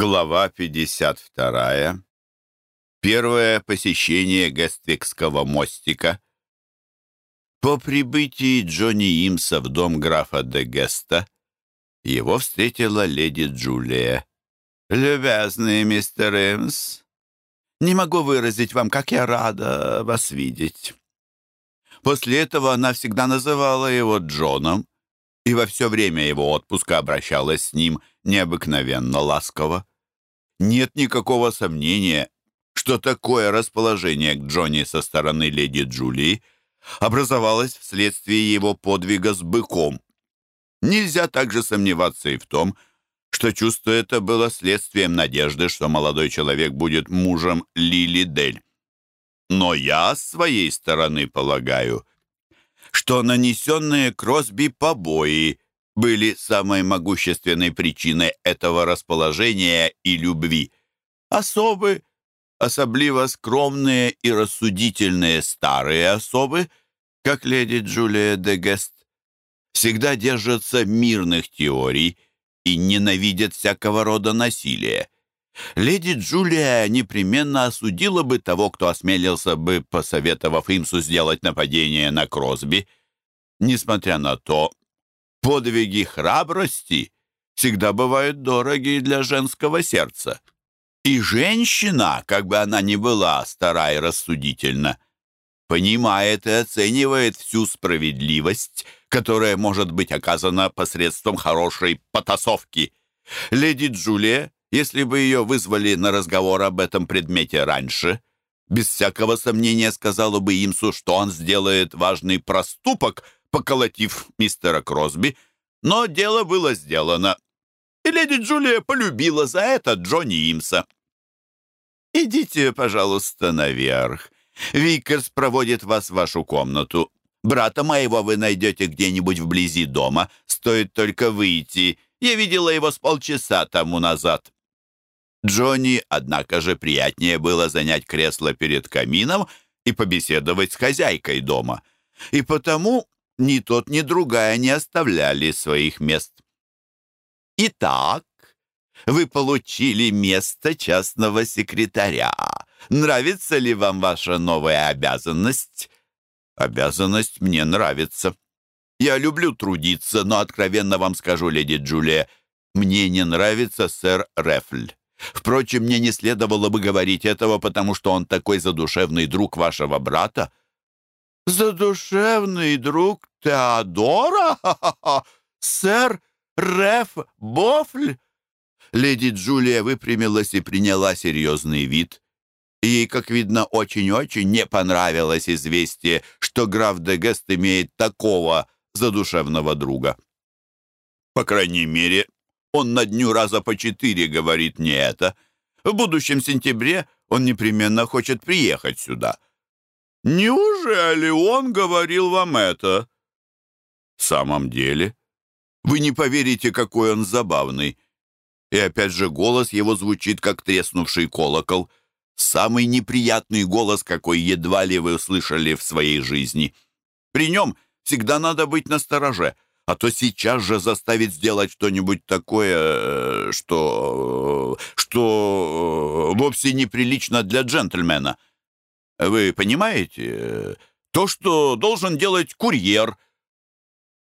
Глава 52. Первое посещение Гествикского мостика. По прибытии Джонни Имса в дом графа де Геста его встретила леди Джулия. «Любезный мистер Имс, не могу выразить вам, как я рада вас видеть». После этого она всегда называла его Джоном, и во все время его отпуска обращалась с ним необыкновенно ласково. Нет никакого сомнения, что такое расположение к Джонни со стороны леди Джулии образовалось вследствие его подвига с быком. Нельзя также сомневаться и в том, что чувство это было следствием надежды, что молодой человек будет мужем Лили Дель. Но я с своей стороны полагаю, что нанесенные Кросби побои были самой могущественной причиной этого расположения и любви. Особы, особливо скромные и рассудительные старые особы, как леди Джулия де Гест, всегда держатся мирных теорий и ненавидят всякого рода насилия. Леди Джулия непременно осудила бы того, кто осмелился бы, посоветовав Имсу сделать нападение на Кросби. Несмотря на то, подвиги храбрости всегда бывают дороги для женского сердца. И женщина, как бы она ни была стара и рассудительна, понимает и оценивает всю справедливость, которая может быть оказана посредством хорошей потасовки. Леди Джулия если бы ее вызвали на разговор об этом предмете раньше, без всякого сомнения сказала бы Имсу, что он сделает важный проступок, поколотив мистера Кросби, но дело было сделано, и леди Джулия полюбила за это Джонни Имса. «Идите, пожалуйста, наверх. Викерс проводит вас в вашу комнату. Брата моего вы найдете где-нибудь вблизи дома. Стоит только выйти. Я видела его с полчаса тому назад». Джонни, однако же, приятнее было занять кресло перед камином и побеседовать с хозяйкой дома. И потому ни тот, ни другая не оставляли своих мест. «Итак, вы получили место частного секретаря. Нравится ли вам ваша новая обязанность?» «Обязанность мне нравится. Я люблю трудиться, но, откровенно вам скажу, леди Джулия, мне не нравится сэр Рефль. Впрочем, мне не следовало бы говорить этого, потому что он такой задушевный друг вашего брата». «Задушевный друг Теодора? Сэр Реф Бофль?» Леди Джулия выпрямилась и приняла серьезный вид. Ей, как видно, очень-очень не понравилось известие, что граф де Гест имеет такого задушевного друга. По крайней мере, он на дню раза по четыре говорит мне это. В будущем сентябре он непременно хочет приехать сюда. Неужели он говорил вам это? В самом деле? Вы не поверите, какой он забавный. И опять же голос его звучит, как треснувший колокол. Самый неприятный голос, какой едва ли вы услышали в своей жизни. При нем всегда надо быть настороже — а то сейчас же заставить сделать что-нибудь такое, э, что... что вовсе неприлично для джентльмена. Вы понимаете? То, что должен делать курьер.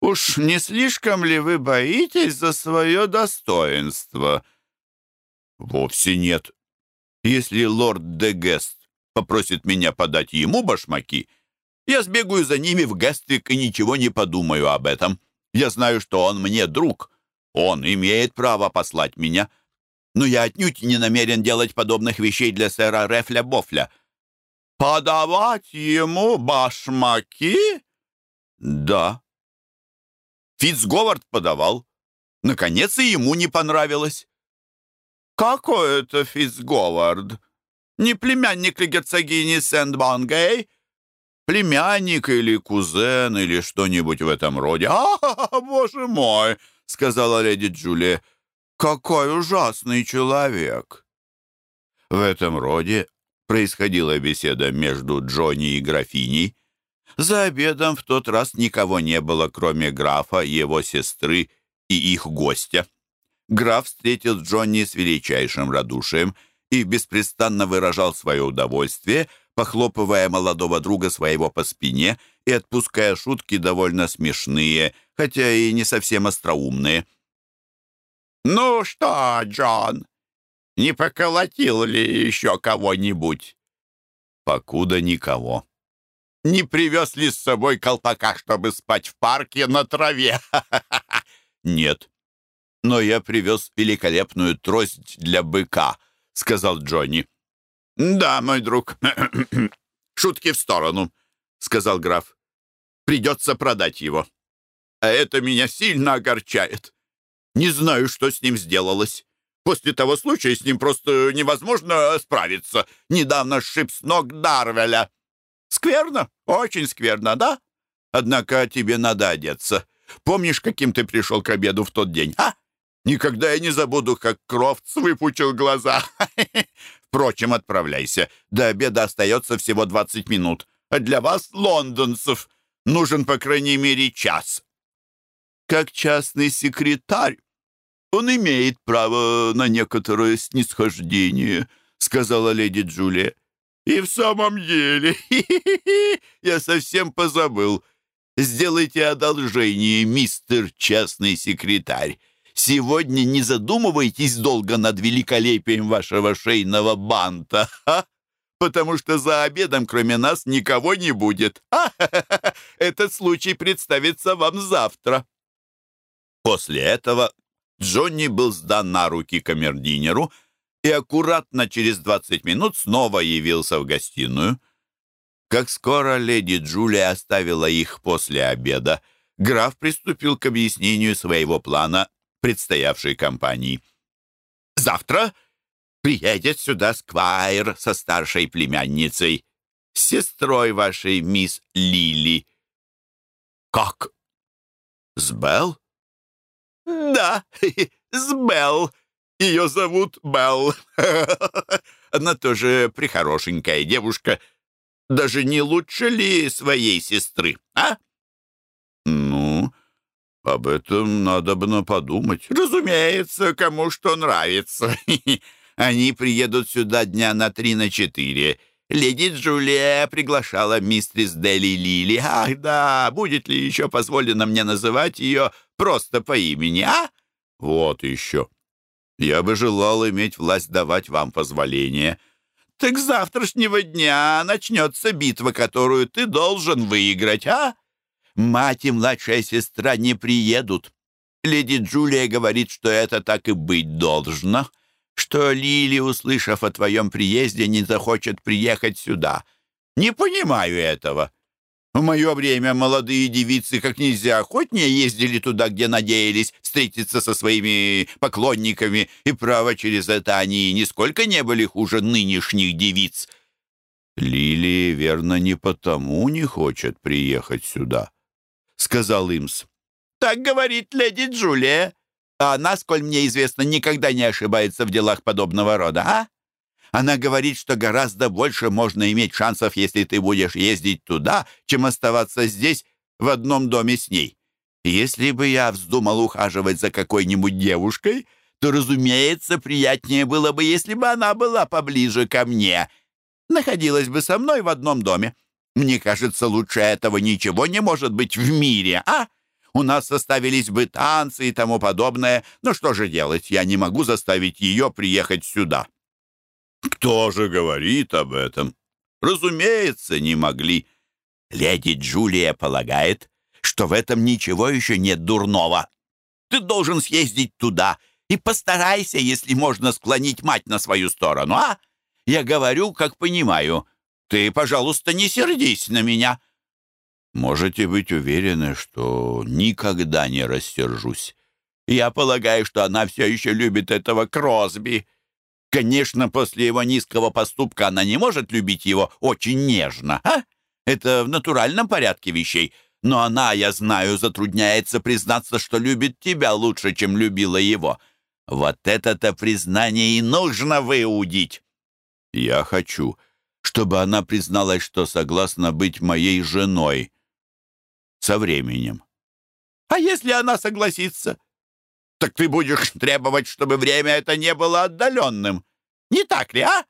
Уж не слишком ли вы боитесь за свое достоинство? Вовсе нет. Если лорд де Гест попросит меня подать ему башмаки, я сбегаю за ними в Гествик и ничего не подумаю об этом. Я знаю, что он мне друг. Он имеет право послать меня. Но я отнюдь не намерен делать подобных вещей для сэра Рефля Бофля. Подавать ему башмаки? Да. Фицговард подавал. Наконец и ему не понравилось. Какой это Фицговард? Не племянник ли герцогини Сент-Бангей? племянник или кузен или что-нибудь в этом роде. «А, боже мой!» — сказала леди Джулия. «Какой ужасный человек!» В этом роде происходила беседа между Джонни и графиней. За обедом в тот раз никого не было, кроме графа, его сестры и их гостя. граф встретил Джонни с величайшим радушием и беспрестанно выражал свое удовольствие, похлопывая молодого друга своего по спине и отпуская шутки довольно смешные, хотя и не совсем остроумные. «Ну что, Джон, не поколотил ли еще кого-нибудь?» «Покуда никого». «Не привез ли с собой колпака, чтобы спать в парке на траве?» «Нет, но я привез великолепную трость для быка», — сказал Джонни. «Да, мой друг. Шутки в сторону», — сказал граф. «Придется продать его. А это меня сильно огорчает. Не знаю, что с ним сделалось. После того случая с ним просто невозможно справиться. Недавно сшиб с ног Дарвеля. Скверно, очень скверно, да? Однако тебе надо одеться. Помнишь, каким ты пришел к обеду в тот день, а? Никогда я не забуду, как Крофтс выпучил глаза. Впрочем, отправляйся. До обеда остается всего 20 минут. А для вас, лондонцев, нужен, по крайней мере, час. Как частный секретарь, он имеет право на некоторое снисхождение, сказала леди Джулия. И в самом деле, я совсем позабыл. Сделайте одолжение, мистер частный секретарь. Сегодня не задумывайтесь долго над великолепием вашего шейного банта, а? потому что за обедом кроме нас никого не будет. Этот случай представится вам завтра». После этого Джонни был сдан на руки камердинеру и аккуратно через 20 минут снова явился в гостиную. Как скоро леди Джулия оставила их после обеда, граф приступил к объяснению своего плана предстоявшей кампании. «Завтра приедет сюда Сквайр со старшей племянницей, сестрой вашей, мисс Лили». «Как? С Белл?» «Да, с Белл. Ее зовут Белл. Она тоже прихорошенькая девушка. Даже не лучше ли своей сестры, а?» «Ну, об этом надо бы подумать. Разумеется, кому что нравится. Они приедут сюда дня на три, на четыре. Леди Джулия приглашала мистрис Дели Лили. Ах, да, будет ли еще позволено мне называть ее просто по имени, а? Вот еще. Я бы желал иметь власть давать вам позволение. Так завтрашнего дня начнется битва, которую ты должен выиграть, а? Мать и младшая сестра не приедут. Леди Джулия говорит, что это так и быть должно, что Лили, услышав о твоем приезде, не захочет приехать сюда. Не понимаю этого. В мое время молодые девицы как нельзя охотнее ездили туда, где надеялись встретиться со своими поклонниками, и, право, через это они нисколько не были хуже нынешних девиц. Лили, верно, не потому не хочет приехать сюда, сказал Имс. «Так говорит леди Джулия. А она, сколь мне известно, никогда не ошибается в делах подобного рода, а? Она говорит, что гораздо больше можно иметь шансов, если ты будешь ездить туда, чем оставаться здесь в одном доме с ней. Если бы я вздумал ухаживать за какой-нибудь девушкой, то, разумеется, приятнее было бы, если бы она была поближе ко мне, находилась бы со мной в одном доме. Мне кажется, лучше этого ничего не может быть в мире, а? У нас составились бы танцы и тому подобное. Но что же делать? Я не могу заставить ее приехать сюда». «Кто же говорит об этом?» «Разумеется, не могли». Леди Джулия полагает, что в этом ничего еще нет дурного. Ты должен съездить туда и постарайся, если можно, склонить мать на свою сторону, а? Я говорю, как понимаю. Ты, пожалуйста, не сердись на меня». «Можете быть уверены, что никогда не рассержусь. Я полагаю, что она все еще любит этого Кросби. Конечно, после его низкого поступка она не может любить его очень нежно, а? Это в натуральном порядке вещей. Но она, я знаю, затрудняется признаться, что любит тебя лучше, чем любила его. Вот это-то признание и нужно выудить». «Я хочу», чтобы она призналась, что согласна быть моей женой. Со временем. А если она согласится? Так ты будешь требовать, чтобы время это не было отдаленным. Не так ли, а?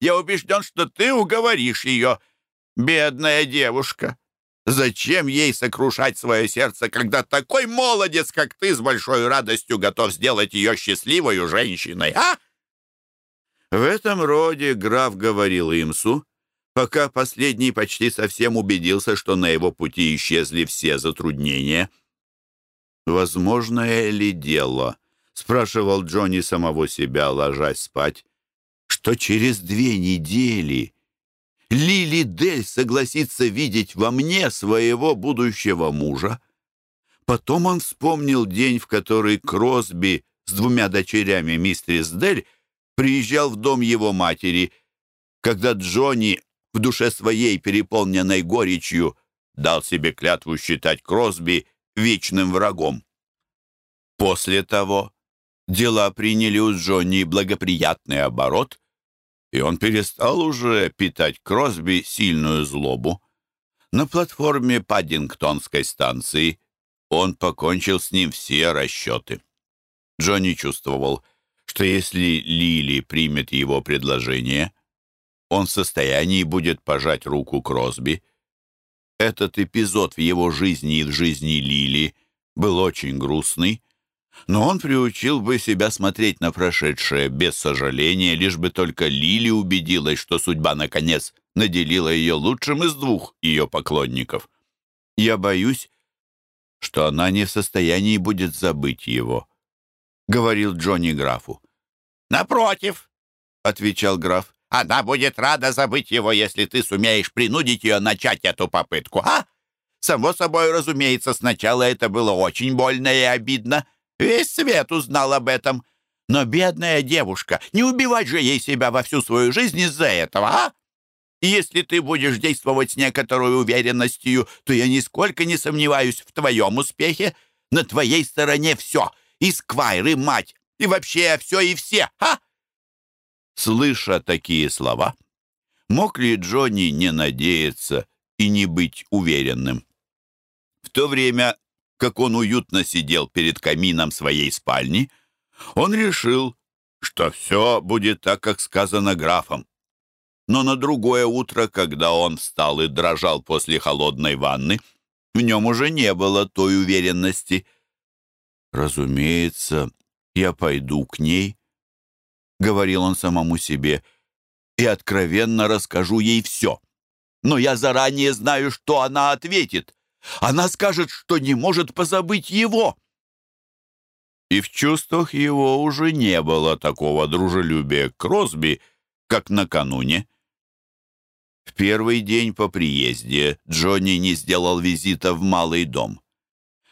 Я убежден, что ты уговоришь ее. Бедная девушка. Зачем ей сокрушать свое сердце, когда такой молодец, как ты, с большой радостью готов сделать ее счастливой женщиной, а? В этом роде граф говорил Имсу, пока последний почти совсем убедился, что на его пути исчезли все затруднения. «Возможное ли дело?» — спрашивал Джонни самого себя, ложась спать, что через две недели Лили Дель согласится видеть во мне своего будущего мужа. Потом он вспомнил день, в который Кросби с двумя дочерями мистерис Дель приезжал в дом его матери, когда Джонни в душе своей, переполненной горечью, дал себе клятву считать Кросби вечным врагом. После того дела приняли у Джонни благоприятный оборот, и он перестал уже питать Кросби сильную злобу. На платформе Паддингтонской станции он покончил с ним все расчеты. Джонни чувствовал, что если Лили примет его предложение, он в состоянии будет пожать руку Кросби. Этот эпизод в его жизни и в жизни Лили был очень грустный, но он приучил бы себя смотреть на прошедшее без сожаления, лишь бы только Лили убедилась, что судьба, наконец, наделила ее лучшим из двух ее поклонников. «Я боюсь, что она не в состоянии будет забыть его», — говорил Джонни графу. «Напротив», — отвечал граф, — «она будет рада забыть его, если ты сумеешь принудить ее начать эту попытку, а? Само собой, разумеется, сначала это было очень больно и обидно, Весь свет узнал об этом. Но бедная девушка, не убивать же ей себя во всю свою жизнь из-за этого, а? если ты будешь действовать с некоторой уверенностью, то я нисколько не сомневаюсь в твоем успехе. На твоей стороне все. И Сквайр, и мать, и вообще все и все, а?» Слыша такие слова, мог ли Джонни не надеяться и не быть уверенным? В то время как он уютно сидел перед камином своей спальни, он решил, что все будет так, как сказано графом. Но на другое утро, когда он встал и дрожал после холодной ванны, в нем уже не было той уверенности. «Разумеется, я пойду к ней», — говорил он самому себе, — «и откровенно расскажу ей все. Но я заранее знаю, что она ответит. Она скажет, что не может позабыть его. И в чувствах его уже не было такого дружелюбия к Кросби, как накануне. В первый день по приезде Джонни не сделал визита в малый дом.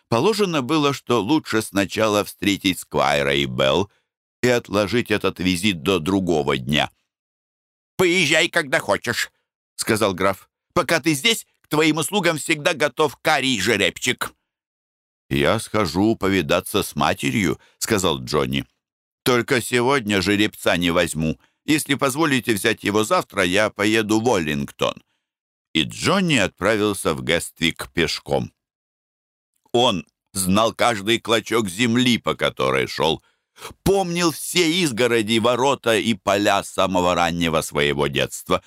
Положено было, что лучше сначала встретить Сквайра и Белл и отложить этот визит до другого дня. «Поезжай, когда хочешь», — сказал граф. «Пока ты здесь, твоим услугам всегда готов карий жеребчик». «Я схожу повидаться с матерью», — сказал Джонни. «Только сегодня жеребца не возьму. Если позволите взять его завтра, я поеду в Оллингтон». И Джонни отправился в Гествик пешком. Он знал каждый клочок земли, по которой шел, помнил все изгороди, ворота и поля самого раннего своего детства.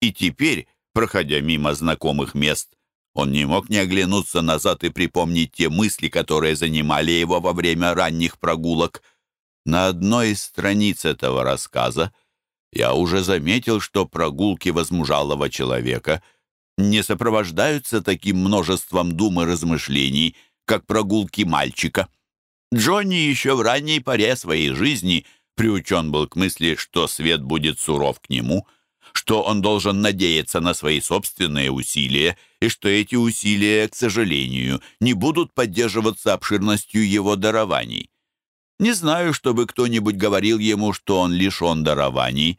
И теперь Проходя мимо знакомых мест, он не мог не оглянуться назад и припомнить те мысли, которые занимали его во время ранних прогулок. На одной из страниц этого рассказа я уже заметил, что прогулки возмужалого человека не сопровождаются таким множеством дум и размышлений, как прогулки мальчика. Джонни еще в ранней поре своей жизни приучен был к мысли, что свет будет суров к нему — что он должен надеяться на свои собственные усилия и что эти усилия, к сожалению, не будут поддерживаться обширностью его дарований. Не знаю, чтобы кто-нибудь говорил ему, что он лишен дарований,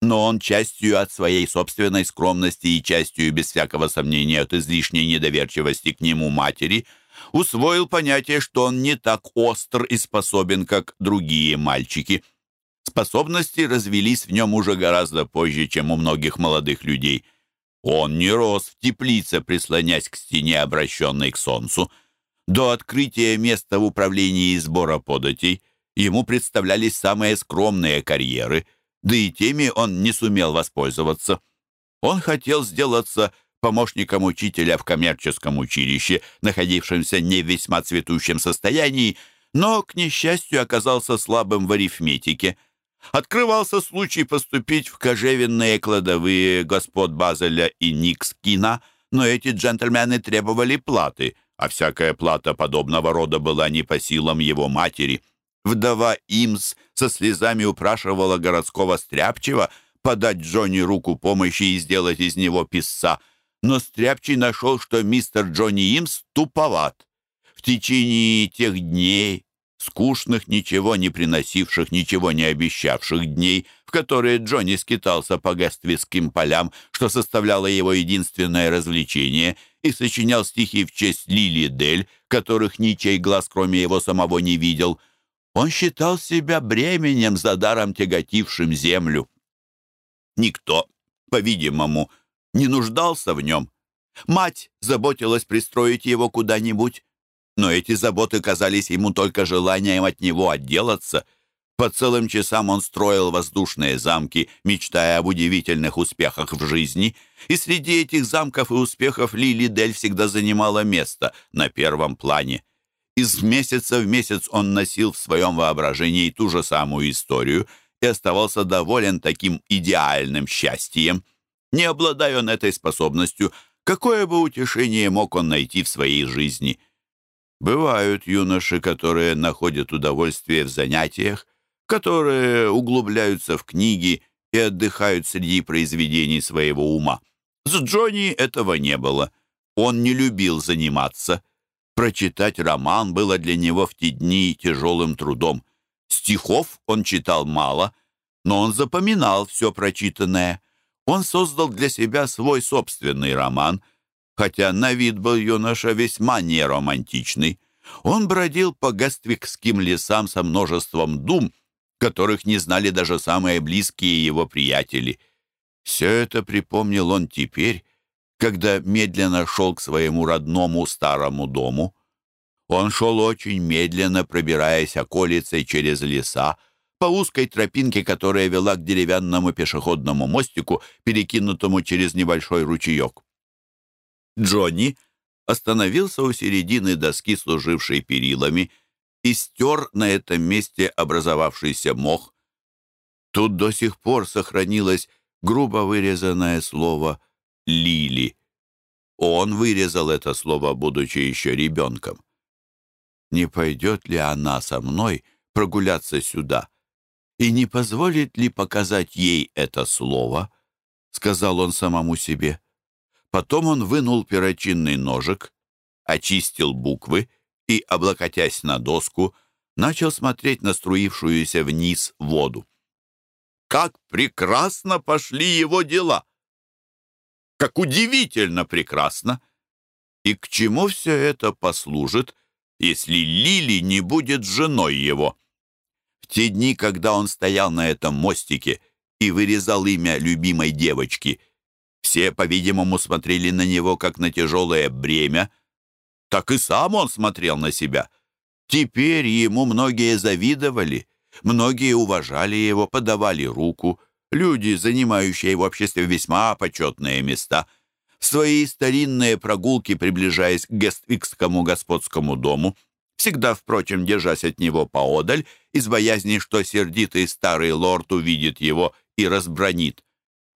но он частью от своей собственной скромности и частью, без всякого сомнения, от излишней недоверчивости к нему матери, усвоил понятие, что он не так остр и способен, как другие мальчики – Способности развелись в нем уже гораздо позже, чем у многих молодых людей. Он не рос в теплице, прислонясь к стене, обращенной к солнцу, До открытия места в управлении и сбора податей ему представлялись самые скромные карьеры, да и теми он не сумел воспользоваться. Он хотел сделаться помощником учителя в коммерческом училище, находившемся не в весьма цветущем состоянии, но, к несчастью, оказался слабым в арифметике. Открывался случай поступить в кожевенные кладовые господ Базеля и Никскина, но эти джентльмены требовали платы, а всякая плата подобного рода была не по силам его матери. Вдова Имс со слезами упрашивала городского стряпчего подать Джонни руку помощи и сделать из него писца, но стряпчий нашел, что мистер Джонни Имс туповат. В течение тех дней, скучных, ничего не приносивших, ничего не обещавших дней, в которые Джонни скитался по Гествицким полям, что составляло его единственное развлечение, и сочинял стихи в честь Лили Дель, которых ничей глаз, кроме его самого, не видел. Он считал себя бременем за даром тяготившим землю. Никто, по-видимому, не нуждался в нем. Мать заботилась пристроить его куда-нибудь, но эти заботы казались ему только желанием от него отделаться. По целым часам он строил воздушные замки, мечтая об удивительных успехах в жизни, и среди этих замков и успехов Лили Дель всегда занимала место на первом плане. Из месяца в месяц он носил в своем воображении ту же самую историю и оставался доволен таким идеальным счастьем. Не обладая он этой способностью, какое бы утешение мог он найти в своей жизни – Бывают юноши, которые находят удовольствие в занятиях, которые углубляются в книги и отдыхают среди произведений своего ума. С Джонни этого не было. Он не любил заниматься. Прочитать роман было для него в те дни тяжелым трудом. Стихов он читал мало, но он запоминал все прочитанное. Он создал для себя свой собственный роман — хотя на вид был юноша весьма неромантичный. Он бродил по гаствикским лесам со множеством дум, которых не знали даже самые близкие его приятели. Все это припомнил он теперь, когда медленно шел к своему родному старому дому. Он шел очень медленно, пробираясь околицей через леса, по узкой тропинке, которая вела к деревянному пешеходному мостику, перекинутому через небольшой ручеек. Джонни остановился у середины доски, служившей перилами, и стер на этом месте образовавшийся мох. Тут до сих пор сохранилось грубо вырезанное слово «лили». Он вырезал это слово, будучи еще ребенком. Не пойдет ли она со мной прогуляться сюда? И не позволит ли показать ей это слово? Сказал он самому себе. Потом он вынул перочинный ножик, очистил буквы и, облокотясь на доску, начал смотреть на струившуюся вниз воду. Как прекрасно пошли его дела! Как удивительно прекрасно! И к чему все это послужит, если Лили не будет женой его? В те дни, когда он стоял на этом мостике и вырезал имя любимой девочки — все, по-видимому, смотрели на него как на тяжелое бремя. Так и сам он смотрел на себя. Теперь ему многие завидовали, многие уважали его, подавали руку. Люди, занимающие в обществе весьма почетные места. Свои старинные прогулки, приближаясь к Гествикскому господскому дому, всегда, впрочем, держась от него поодаль, из боязни, что сердитый старый лорд увидит его и разбронит.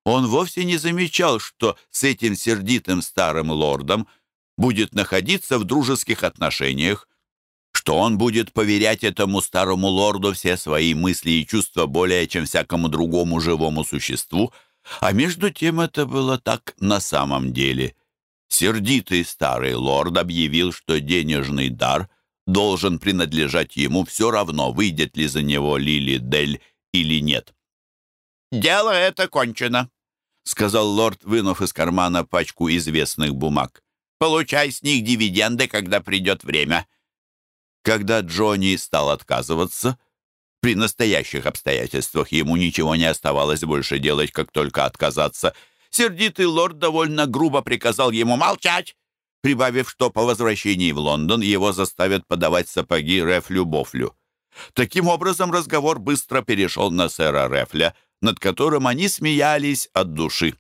Он вовсе не замечал, что с этим сердитым старым лордом будет находиться в дружеских отношениях, что он будет поверять этому старому лорду все свои мысли и чувства более, чем всякому другому живому существу, а между тем это было так на самом деле. Сердитый старый лорд объявил, что денежный дар должен принадлежать ему все равно, выйдет ли за него Лили Дель или нет. «Дело это кончено», — сказал лорд, вынув из кармана пачку известных бумаг. «Получай с них дивиденды, когда придет время». Когда Джонни стал отказываться, при настоящих обстоятельствах ему ничего не оставалось больше делать, как только отказаться. Сердитый лорд довольно грубо приказал ему молчать, прибавив, что по возвращении в Лондон его заставят подавать сапоги Рефлю Бофлю. Таким образом, разговор быстро перешел на сэра Рефля, над которым они смеялись от души.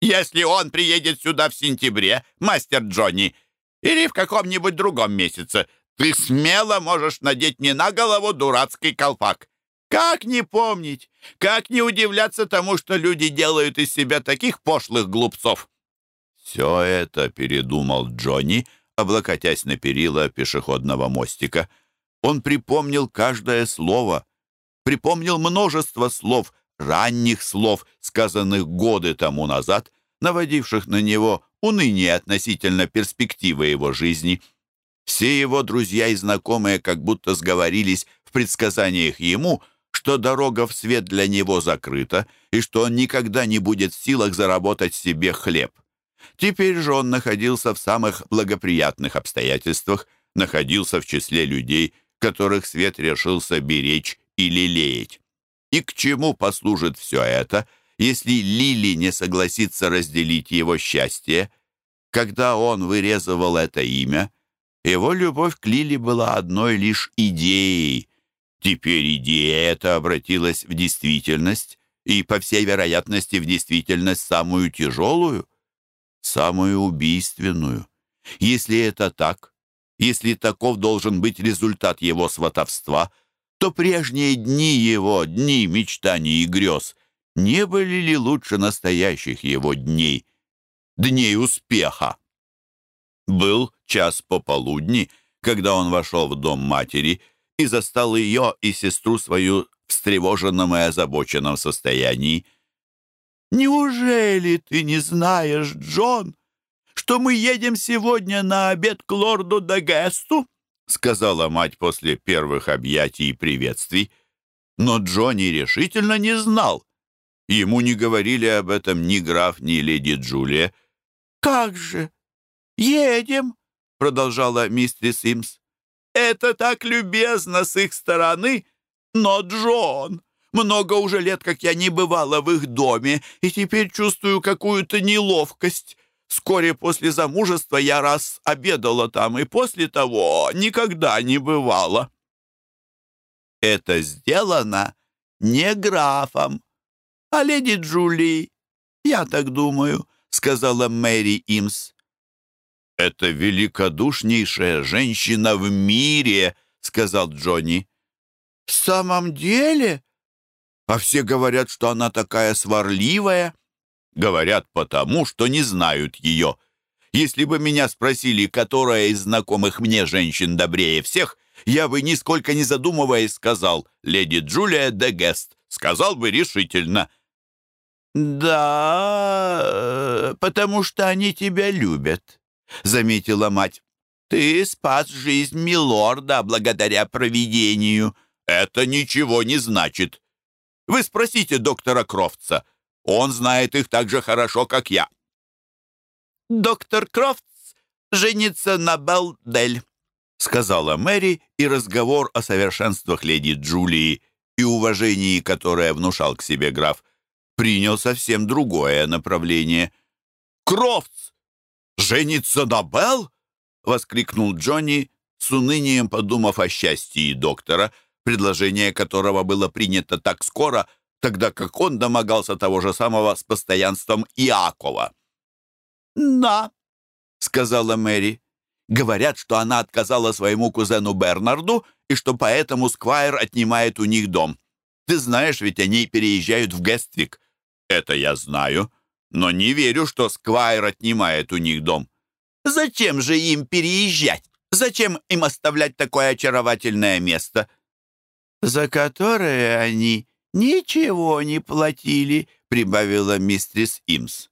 «Если он приедет сюда в сентябре, мастер Джонни, или в каком-нибудь другом месяце, ты смело можешь надеть не на голову дурацкий колпак. Как не помнить? Как не удивляться тому, что люди делают из себя таких пошлых глупцов? Все это передумал Джонни, облокотясь на перила пешеходного мостика. Он припомнил каждое слово, припомнил множество слов, ранних слов, сказанных годы тому назад, наводивших на него уныние относительно перспективы его жизни. Все его друзья и знакомые как будто сговорились в предсказаниях ему — что дорога в свет для него закрыта и что он никогда не будет в силах заработать себе хлеб. Теперь же он находился в самых благоприятных обстоятельствах, находился в числе людей, которых свет решился беречь и лелеять. И к чему послужит все это, если Лили не согласится разделить его счастье? Когда он вырезывал это имя, его любовь к Лили была одной лишь идеей, Теперь идея эта обратилась в действительность, и, по всей вероятности, в действительность самую тяжелую, самую убийственную. Если это так, если таков должен быть результат его сватовства, то прежние дни его, дни мечтаний и грез, не были ли лучше настоящих его дней, дней успеха? Был час пополудни, когда он вошел в дом матери и застал ее и сестру свою в встревоженном и озабоченном состоянии. «Неужели ты не знаешь, Джон, что мы едем сегодня на обед к лорду Дагесту?» сказала мать после первых объятий и приветствий. Но Джонни решительно не знал. Ему не говорили об этом ни граф, ни леди Джулия. «Как же? Едем!» — продолжала мистерис Симс. Это так любезно с их стороны. Но, Джон, много уже лет, как я не бывала в их доме, и теперь чувствую какую-то неловкость. Вскоре после замужества я раз обедала там, и после того никогда не бывала. Это сделано не графом, а леди Джулией. Я так думаю, сказала Мэри Имс. «Это великодушнейшая женщина в мире», — сказал Джонни. «В самом деле? А все говорят, что она такая сварливая». «Говорят потому, что не знают ее. Если бы меня спросили, которая из знакомых мне женщин добрее всех, я бы, нисколько не задумываясь, сказал «Леди Джулия де Гест». Сказал бы решительно. «Да, э, потому что они тебя любят», — заметила мать. «Ты спас жизнь милорда благодаря провидению». «Это ничего не значит. Вы спросите доктора Крофтса. Он знает их так же хорошо, как я». «Доктор Крофтс женится на Белдель», — сказала Мэри, и разговор о совершенствах леди Джулии и уважении, которое внушал к себе граф, принял совсем другое направление. «Крофтс «Женится на Белл?» — воскликнул Джонни, с унынием подумав о счастье доктора, предложение которого было принято так скоро, тогда как он домогался того же самого с постоянством Иакова. «Да», — сказала Мэри. «Говорят, что она отказала своему кузену Бернарду и что поэтому Сквайр отнимает у них дом. Ты знаешь, ведь они переезжают в Гествик». «Это я знаю», но не верю, что Сквайр отнимает у них дом. Зачем же им переезжать? Зачем им оставлять такое очаровательное место? За которое они ничего не платили, прибавила мистрис Имс.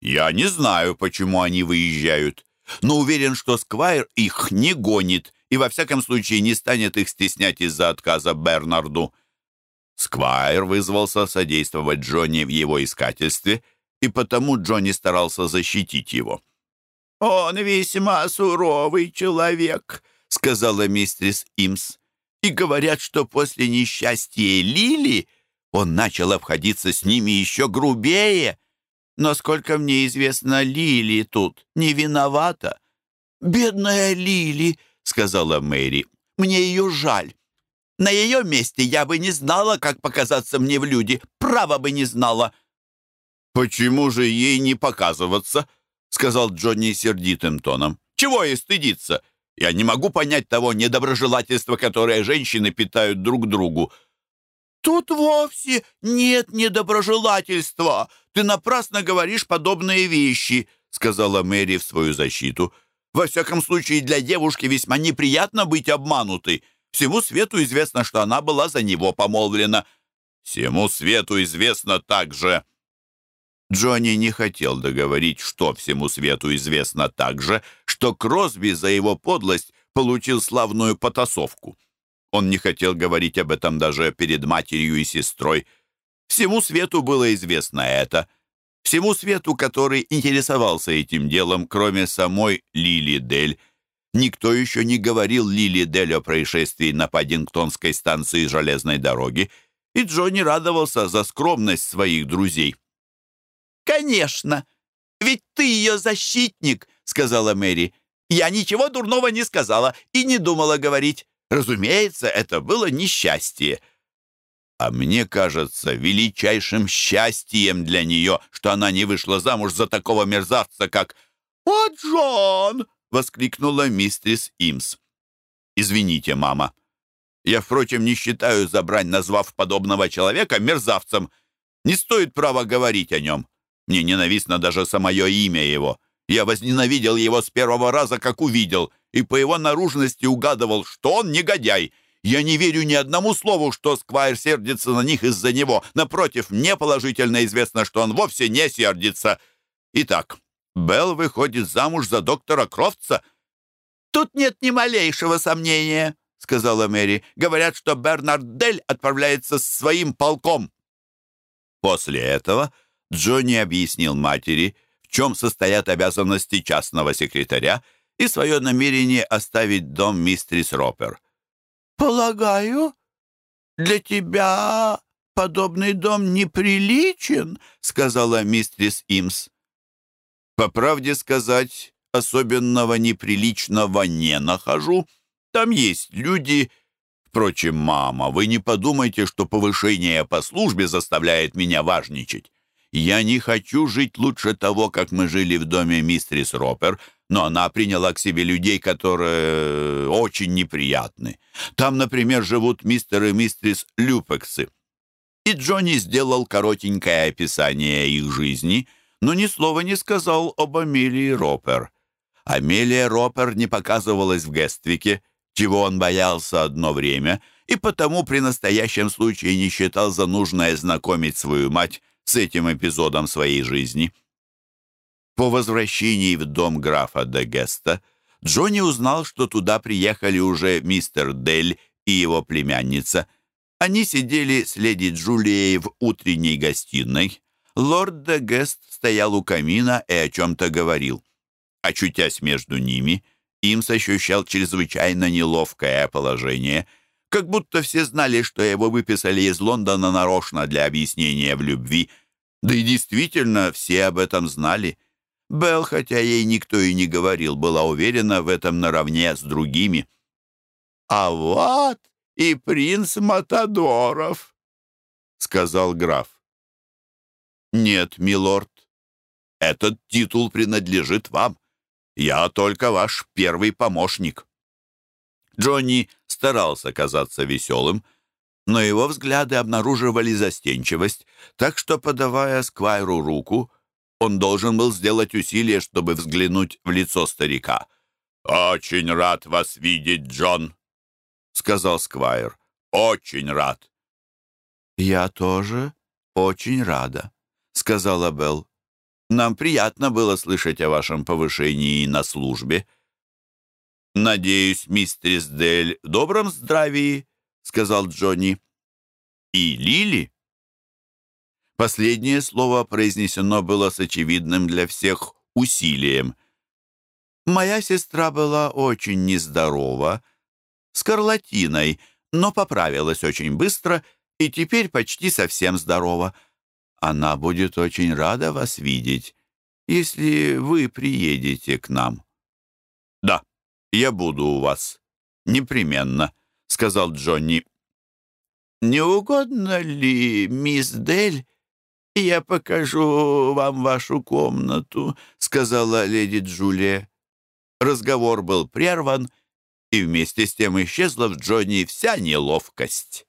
Я не знаю, почему они выезжают, но уверен, что Сквайр их не гонит и во всяком случае не станет их стеснять из-за отказа Бернарду. Сквайр вызвался содействовать Джонни в его искательстве — и потому Джонни старался защитить его. «Он весьма суровый человек», — сказала мистерис Имс. «И говорят, что после несчастья Лили он начал обходиться с ними еще грубее. Но, сколько мне известно, Лили тут не виновата. «Бедная Лили», — сказала Мэри, — «мне ее жаль. На ее месте я бы не знала, как показаться мне в люди. Право бы не знала». «Почему же ей не показываться?» — сказал Джонни сердитым тоном. «Чего ей стыдиться? Я не могу понять того недоброжелательства, которое женщины питают друг другу». «Тут вовсе нет недоброжелательства. Ты напрасно говоришь подобные вещи», — сказала Мэри в свою защиту. «Во всяком случае, для девушки весьма неприятно быть обманутой. Всему свету известно, что она была за него помолвлена». «Всему свету известно также», Джонни не хотел договорить, что всему свету известно также, что Кросби за его подлость получил славную потасовку. Он не хотел говорить об этом даже перед матерью и сестрой. Всему свету было известно это. Всему свету, который интересовался этим делом, кроме самой Лили Дель. Никто еще не говорил Лили Дель о происшествии на Паддингтонской станции железной дороги, и Джонни радовался за скромность своих друзей. «Конечно! Ведь ты ее защитник!» — сказала Мэри. «Я ничего дурного не сказала и не думала говорить. Разумеется, это было несчастье». А мне кажется величайшим счастьем для нее, что она не вышла замуж за такого мерзавца, как «О, Джон!» — воскликнула мистерис Имс. «Извините, мама. Я, впрочем, не считаю за брань, назвав подобного человека мерзавцем. Не стоит права говорить о нем. Мне ненавистно даже самое имя его. Я возненавидел его с первого раза, как увидел, и по его наружности угадывал, что он негодяй. Я не верю ни одному слову, что Сквайр сердится на них из-за него. Напротив, мне положительно известно, что он вовсе не сердится. Итак, Белл выходит замуж за доктора Крофтса. «Тут нет ни малейшего сомнения», — сказала Мэри. «Говорят, что Бернард Дель отправляется с своим полком». После этого Джонни объяснил матери, чем состоят обязанности частного секретаря и свое намерение оставить дом мистерис Ропер. «Полагаю, для тебя подобный дом неприличен», — сказала мистерис Имс. «По правде сказать, особенного неприличного не нахожу. Там есть люди...» Впрочем, мама, вы не подумайте, что повышение по службе заставляет меня важничать. Я не хочу жить лучше того, как мы жили в доме мистерис Ропер, но она приняла к себе людей, которые очень неприятны. Там, например, живут мистер и мистерис Люпексы. И Джонни сделал коротенькое описание их жизни, но ни слова не сказал об Амелии Ропер. Амелия Ропер не показывалась в Гествике, чего он боялся одно время, и потому при настоящем случае не считал за нужное знакомить свою мать с этим эпизодом своей жизни. По возвращении в дом графа де Геста Джонни узнал, что туда приехали уже мистер Дель и его племянница. Они сидели с леди Джулией в утренней гостиной. Лорд де Гест стоял у камина и о чем-то говорил. Очутясь между ними, Имс ощущал чрезвычайно неловкое положение — как будто все знали, что его выписали из Лондона нарочно для объяснения в любви. Да и действительно, все об этом знали. Белл, хотя ей никто и не говорил, была уверена в этом наравне с другими. «А вот и принц Матадоров», — сказал граф. «Нет, милорд, этот титул принадлежит вам. Я только ваш первый помощник». Джонни старался казаться веселым, но его взгляды обнаруживали застенчивость, так что, подавая Сквайру руку, он должен был сделать усилие, чтобы взглянуть в лицо старика. «Очень рад вас видеть, Джон», — сказал Сквайр. «Очень рад». «Я тоже очень рада», — сказала Белл. «Нам приятно было слышать о вашем повышении на службе». «Надеюсь, мистерис Дель в добром здравии», — сказал Джонни. «И Лили?» Последнее слово произнесено было с очевидным для всех усилием. «Моя сестра была очень нездорова, скарлатиной, но поправилась очень быстро и теперь почти совсем здорова. Она будет очень рада вас видеть, если вы приедете к нам». «Да, я буду у вас. Непременно», — сказал Джонни. «Не угодно ли, мисс Дель, я покажу вам вашу комнату?» — сказала леди Джулия. Разговор был прерван, и вместе с тем исчезла в Джонни вся неловкость.